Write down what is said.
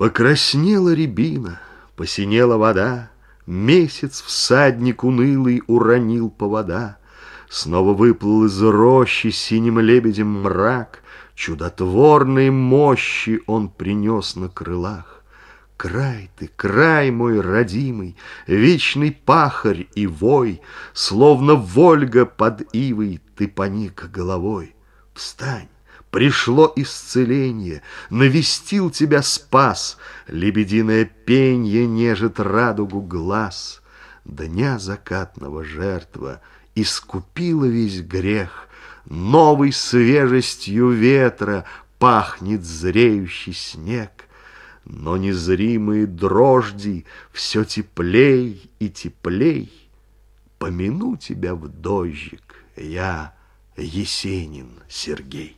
Покраснела рябина, посинела вода, Месяц всадник унылый уронил повода. Снова выплыл из рощи синим лебедем мрак, Чудотворной мощи он принес на крылах. Край ты, край мой родимый, Вечный пахарь и вой, Словно Вольга под ивой Ты поник головой. Встань! Пришло исцеление, навестил тебя спас, Лебединое пенье нежит радугу глаз. Дня закатного жертва искупила весь грех, Новой свежестью ветра пахнет зреющий снег. Но незримые дрожди все теплей и теплей. Помяну тебя в дождик, я Есенин Сергей.